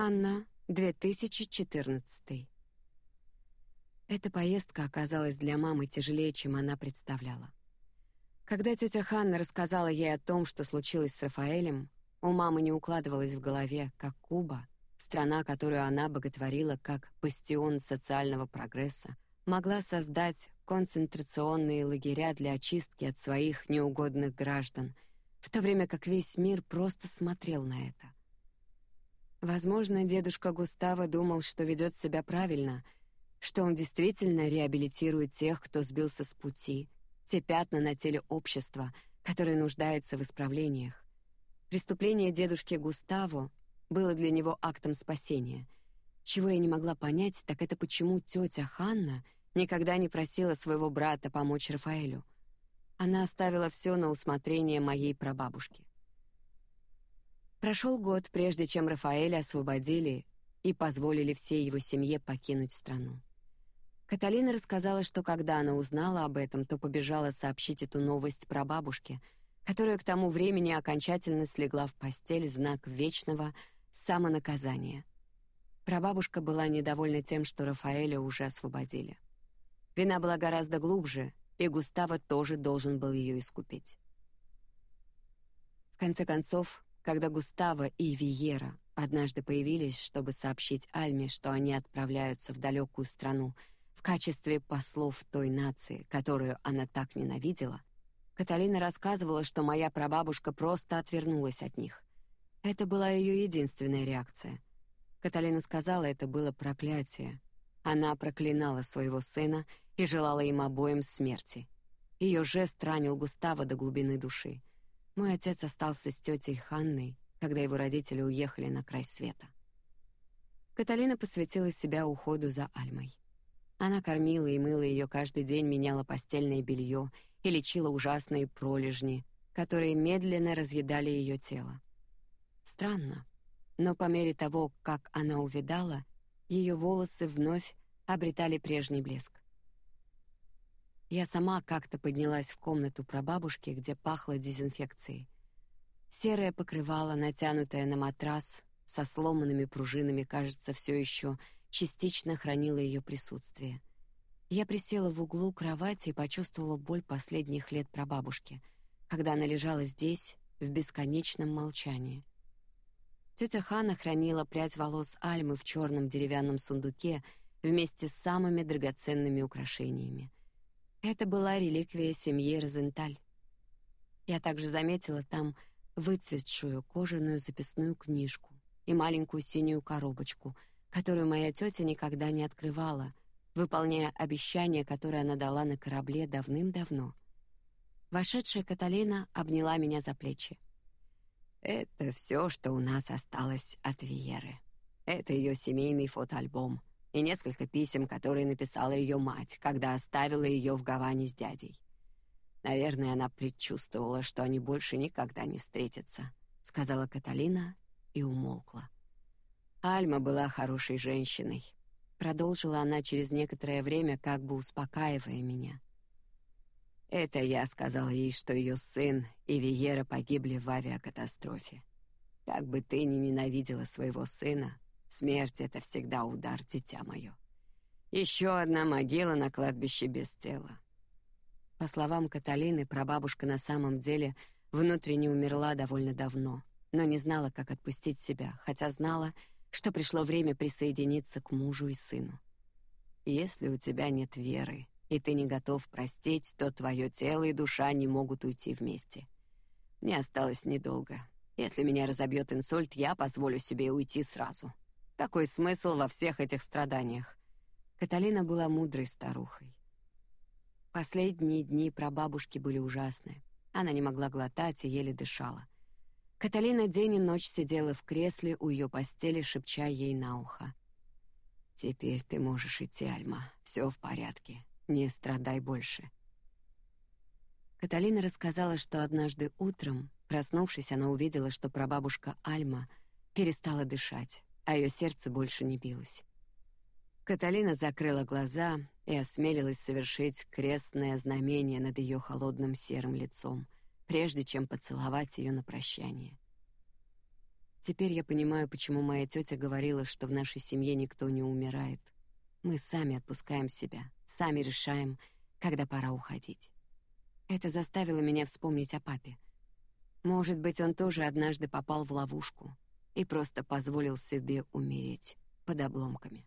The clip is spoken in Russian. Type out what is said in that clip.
Анна, 2014. Эта поездка оказалась для мамы тяжелее, чем она представляла. Когда тетя Ханна рассказала ей о том, что случилось с Рафаэлем, у мамы не укладывалось в голове, как Куба, страна, которую она боготворила как бастион социального прогресса, могла создать концентрационные лагеря для очистки от своих неугодных граждан, в то время как весь мир просто смотрел на это. Возможно, дедушка Густаво думал, что ведет себя правильно, что он действительно реабилитирует тех, кто сбился с пути, те пятна на теле общества, которые нуждаются в исправлениях. Преступление дедушки Густаво было для него актом спасения. Чего я не могла понять, так это почему тетя Ханна никогда не просила своего брата помочь Рафаэлю. Она оставила все на усмотрение моей прабабушки. Прошел год, прежде чем Рафаэля освободили и позволили всей его семье покинуть страну. Каталина рассказала, что когда она узнала об этом, то побежала сообщить эту новость про бабушке, которая к тому времени окончательно слегла в постель знак вечного самонаказания. Прабабушка была недовольна тем, что Рафаэля уже освободили. Вина была гораздо глубже, и Густаво тоже должен был ее искупить. В конце концов, когда Густаво и Виера однажды появились, чтобы сообщить Альме, что они отправляются в далекую страну в качестве послов той нации, которую она так ненавидела, Каталина рассказывала, что моя прабабушка просто отвернулась от них. Это была ее единственная реакция. Каталина сказала, это было проклятие. Она проклинала своего сына и желала им обоим смерти. Ее жест ранил Густава до глубины души. Мой отец остался с тетей Ханной, когда его родители уехали на край света. Каталина посвятила себя уходу за Альмой. Она кормила и мыла ее каждый день, меняла постельное белье и лечила ужасные пролежни, которые медленно разъедали ее тело. Странно, но по мере того, как она увядала, ее волосы вновь обретали прежний блеск. Я сама как-то поднялась в комнату прабабушки, где пахло дезинфекцией. Серое покрывало, натянутое на матрас, со сломанными пружинами, кажется, все еще частично хранила ее присутствие. Я присела в углу кровати и почувствовала боль последних лет прабабушки, когда она лежала здесь в бесконечном молчании. Тетя Хана хранила прядь волос Альмы в черном деревянном сундуке вместе с самыми драгоценными украшениями. Это была реликвия семьи Розенталь. Я также заметила там выцветшую кожаную записную книжку и маленькую синюю коробочку — которую моя тетя никогда не открывала, выполняя обещание, которое она дала на корабле давным-давно. Вошедшая Каталина обняла меня за плечи. Это все, что у нас осталось от Виеры. Это ее семейный фотоальбом и несколько писем, которые написала ее мать, когда оставила ее в Гаване с дядей. Наверное, она предчувствовала, что они больше никогда не встретятся, сказала Каталина и умолкла. Альма была хорошей женщиной, продолжила она через некоторое время, как бы успокаивая меня. Это я сказала ей, что ее сын и Виера погибли в авиакатастрофе. Как бы ты ни ненавидела своего сына, смерть это всегда удар, дитя мое. Еще одна могила на кладбище без тела. По словам Каталины, прабабушка на самом деле внутренне умерла довольно давно, но не знала, как отпустить себя, хотя знала, что пришло время присоединиться к мужу и сыну. Если у тебя нет веры, и ты не готов простить, то твое тело и душа не могут уйти вместе. Мне осталось недолго. Если меня разобьет инсульт, я позволю себе уйти сразу. Какой смысл во всех этих страданиях? Каталина была мудрой старухой. Последние дни прабабушки были ужасны. Она не могла глотать и еле дышала. Каталина день и ночь сидела в кресле у ее постели, шепча ей на ухо: "Теперь ты можешь идти, Альма. Все в порядке. Не страдай больше". Каталина рассказала, что однажды утром, проснувшись, она увидела, что прабабушка Альма перестала дышать, а ее сердце больше не билось. Каталина закрыла глаза и осмелилась совершить крестное знамение над ее холодным серым лицом — прежде чем поцеловать ее на прощание. Теперь я понимаю, почему моя тетя говорила, что в нашей семье никто не умирает. Мы сами отпускаем себя, сами решаем, когда пора уходить. Это заставило меня вспомнить о папе. Может быть, он тоже однажды попал в ловушку и просто позволил себе умереть под обломками.